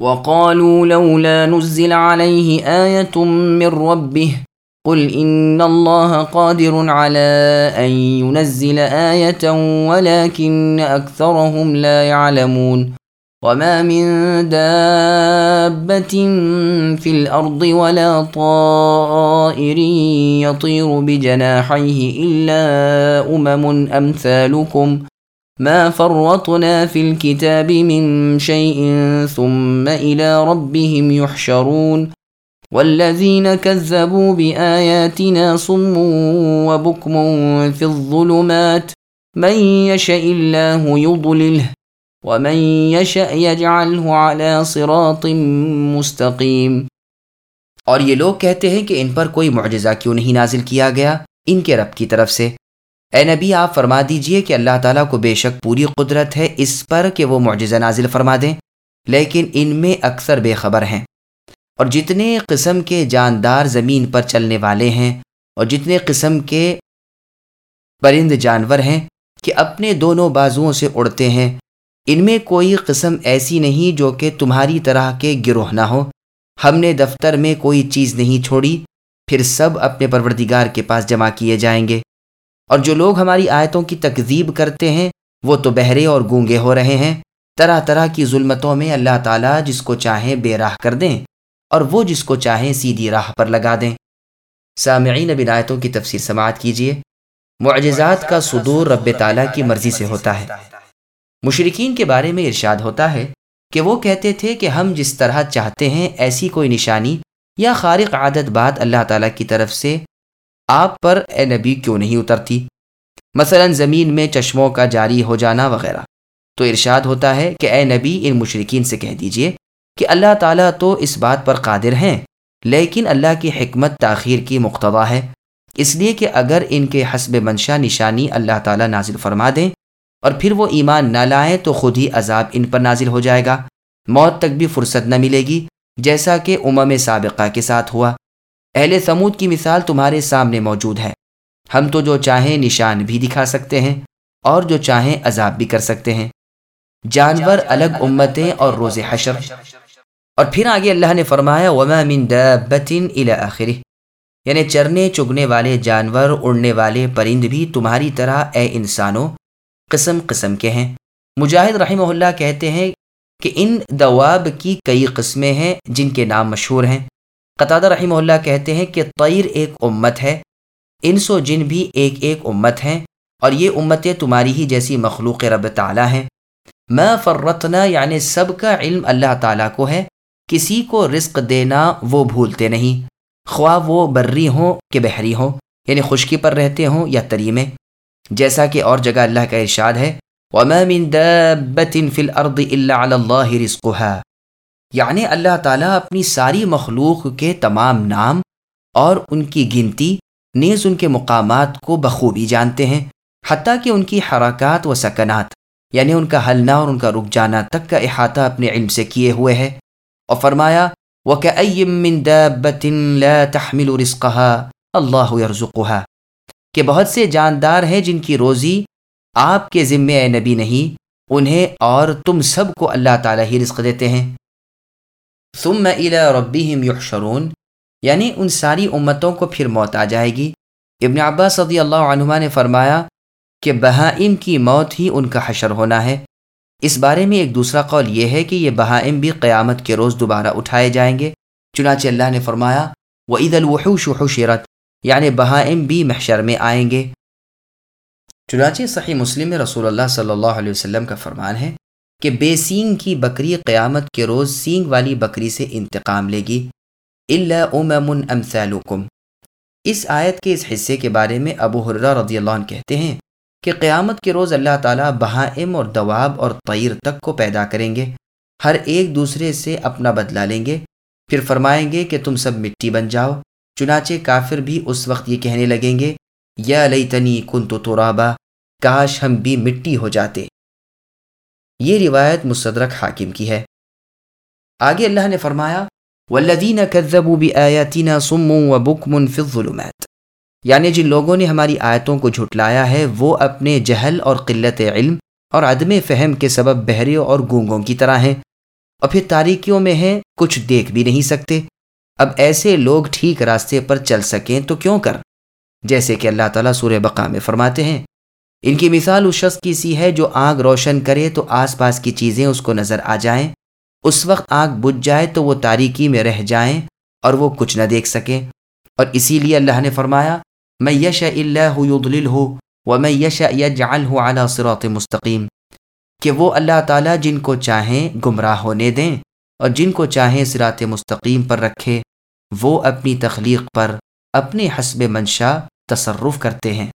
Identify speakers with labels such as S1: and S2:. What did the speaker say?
S1: وقالوا لولا نزل عليه آية من ربه قل إن الله قادر على أن ينزل آية ولكن أكثرهم لا يعلمون وما من دابة في الأرض ولا طائر يطير بجناحيه إلا أمم أمثالكم ما فرطنا في الكتاب من شيء ثم إلى ربهم يحشرون والذين كذبوا باياتنا صم وبكم في الظلمات من يشاء الله يضلله ومن يشاء يجعله على صراط مستقيم
S2: اور یہ لوگ کہتے ہیں کہ ان پر کوئی معجزہ کیوں نہیں نازل کیا گیا؟ ان کے رب کی طرف سے۔ اے نبی، آپ فرما دیجیے کہ اللہ تعالیٰ کو بے شک پوری قدرت ہے، اس پر کہ وہ معجزہ نازل فرما دیں۔ لیکن ان میں اکثر بے خبر ہیں۔ اور جتنے قسم کے جاندار زمین پر چلنے والے ہیں، اور جتنے قسم کے پرند جانور ہیں کہ اپنے دونوں بازوؤں سے اڑتے ہیں، ان میں کوئی قسم ایسی نہیں جو کہ تمہاری طرح کے گروہ نہ ہو۔ ہم نے دفتر میں کوئی چیز نہیں چھوڑی، پھر سب اپنے پروردگار کے پاس جمع کیے جائیں گے۔ اور جو لوگ ہماری آیتوں کی تکذیب کرتے ہیں، وہ تو بہرے اور گونگے ہو رہے ہیں۔ طرح طرح کی ظلمتوں میں اللہ تعالیٰ جس کو چاہیں بے راہ کر دیں اور وہ جس کو چاہیں سیدھی راہ پر لگا دیں۔ سامعین بن آیتوں کی تفسیر سماعت کیجیے۔ معجزات کا صدور رب تعالیٰ کی مرضی سے ہوتا ہے۔ مشرقین کے بارے میں ارشاد ہوتا ہے کہ وہ کہتے تھے کہ ہم جس طرح چاہتے ہیں، ایسی کوئی نشانی یا خارق عادت بات اللہ تعالیٰ کی طرف سے آپ پر اے نبی کیوں نہیں اترتی؟ مثلا زمین میں چشموں کا جاری ہو جانا وغیرہ۔ تو ارشاد ہوتا ہے کہ اے نبی، ان مشرقین سے کہہ دیجیے کہ اللہ تعالیٰ تو اس بات پر قادر ہیں، لیکن اللہ کی حکمت تاخیر کی مقتبہ ہے۔ اس لیے کہ اگر ان کے حسب منشا نشانی اللہ تعالیٰ نازل فرما دیں اور پھر وہ ایمان نہ لائیں تو خود ہی عذاب ان پر نازل ہو جائے گا۔ موت تک بھی فرصت نہ ملے گی، جیسا کہ امم سابقہ کے ساتھ ہوا۔ اہل سمود کی مثال تمہارے سامنے موجود ہے۔ ہم تو جو چاہیں نشان بھی دکھا سکتے ہیں اور جو چاہیں عذاب بھی کر سکتے ہیں۔ جانور الگ امتیں اور روز حشر۔ اور پھر آگے اللہ نے فرمایا، وما من دابت الى آخر یعنی چرنے، چگنے والے جانور، اڑنے والے پرند بھی تمہاری طرح اے انسانوں، قسم قسم کے ہیں۔ مجاہد رحمہ اللہ کہتے ہیں کہ ان دواب کی کئی قسمیں ہیں جن کے نام مشہور ہیں۔ قطادہ رحمہ اللہ کہتے ہیں کہ طیر ایک امت ہے انس و جن بھی ایک ایک امت ہیں، اور یہ امتیں تمہاری ہی جیسی مخلوق رب تعالیٰ ہیں۔ میں فرتنا یعنی سب کا علم اللہ تعالیٰ کو ہے، کسی کو رزق دینا وہ بھولتے نہیں۔ خواہ وہ بری ہوں کہ بحری ہوں یعنی خشکی پر رہتے ہوں یا تری میں۔ جیسا کہ اور جگہ اللہ کا ارشاد ہے، وَمَا مِن دَابَّةٍ فِي الْأَرْضِ إِلَّا عَلَى اللَّهِ رِزْقُهَا۔ یعنی اللہ تعالیٰ اپنی ساری مخلوق کے تمام نام اور ان کی گنتی نیز ان کے مقامات کو بخوبی جانتے ہیں، حتیٰ کہ ان کی حرکات و سکنات یعنی ان کا ہلنا اور ان کا رک جانا تک کا احاطہ اپنے علم سے کیے ہوئے ہے۔ اور فرمایا وَكَأَيِّم مِّن لَا تَحْمِلُ رِزْقَهَا، اللَّهُ يَرْزُقُهَا۔ کہ بہت سے جاندار ہیں جن کی روزی آپ کے ذمے اے نبی نہیں، انہیں اور تم سب کو اللہ تعالیٰ ہی رزق دیتے ہیں۔ ثم الى ربهم يحشرون یعنی ان ساری امتوں کو پھر موت آ جائے گی۔ ابن عباس صدی اللہ عنہ نے فرمایا کہ بہائم کی موت ہی ان کا حشر ہونا ہے۔ اس بارے میں ایک دوسرا قول یہ ہے کہ یہ بہائم بھی قیامت کے روز دوبارہ اٹھائے جائیں گے۔ چنانچہ اللہ نے فرمایا وہ عید الوحوش حشرت یعنی بہائم بھی محشر میں آئیں گے۔ چنانچہ صحیح مسلم میں رسول اللہ صلی اللہ علیہ وسلم کا فرمان ہے۔ کہ بے سینگ کی بکری قیامت کے روز سینگ والی بکری سے انتقام لے گی۔ اللہ امم امثالکم۔ اس آیت کے اس حصے کے بارے میں ابو حرہ رضی اللہ عنہ کہتے ہیں کہ قیامت کے روز اللہ تعالیٰ بہائم اور دواب اور طیر تک کو پیدا کریں گے۔ ہر ایک دوسرے سے اپنا بدلہ لیں گے۔ پھر فرمائیں گے کہ تم سب مٹی بن جاؤ۔ چنانچہ کافر بھی اس وقت یہ کہنے لگیں گے، یا لئی تنی کن تو تورابا کاش ہم بھی مٹی ہو جاتے۔ یہ روایت مصدرک حاکم کی ہے۔ آگے اللہ نے فرمایا والذین کذبوا بآیاتنا صم و بکم فی الظلمات۔ یعنی جن لوگوں نے ہماری آیتوں کو جھٹلایا ہے، وہ اپنے جہل اور قلت علم اور عدم فہم کے سبب بہرے اور گونگوں کی طرح ہیں۔ اور پھر تاریکیوں میں ہیں، کچھ دیکھ بھی نہیں سکتے۔ اب ایسے لوگ ٹھیک راستے پر چل سکیں تو کیوں کر؟ جیسے کہ اللہ تعالیٰ سورہ بقا میں فرماتے ہیں ان کی مثال اس شخص کی سی ہے جو آگ روشن کرے تو آس پاس کی چیزیں اس کو نظر آ جائیں۔ اس وقت آگ بجھ جائے تو وہ تاریکی میں رہ جائیں اور وہ کچھ نہ دیکھ سکیں اور اسی لیے اللہ نے فرمایا میں یش اللہ ہو و میں یش یجعل ہو اعلیٰ صراط مستقیم کہ وہ اللہ تعالیٰ جن کو چاہیں گمراہ ہونے دیں اور جن کو چاہیں صراط مستقیم پر رکھے، وہ اپنی تخلیق پر، اپنے حسب منشا تصرف کرتے ہیں۔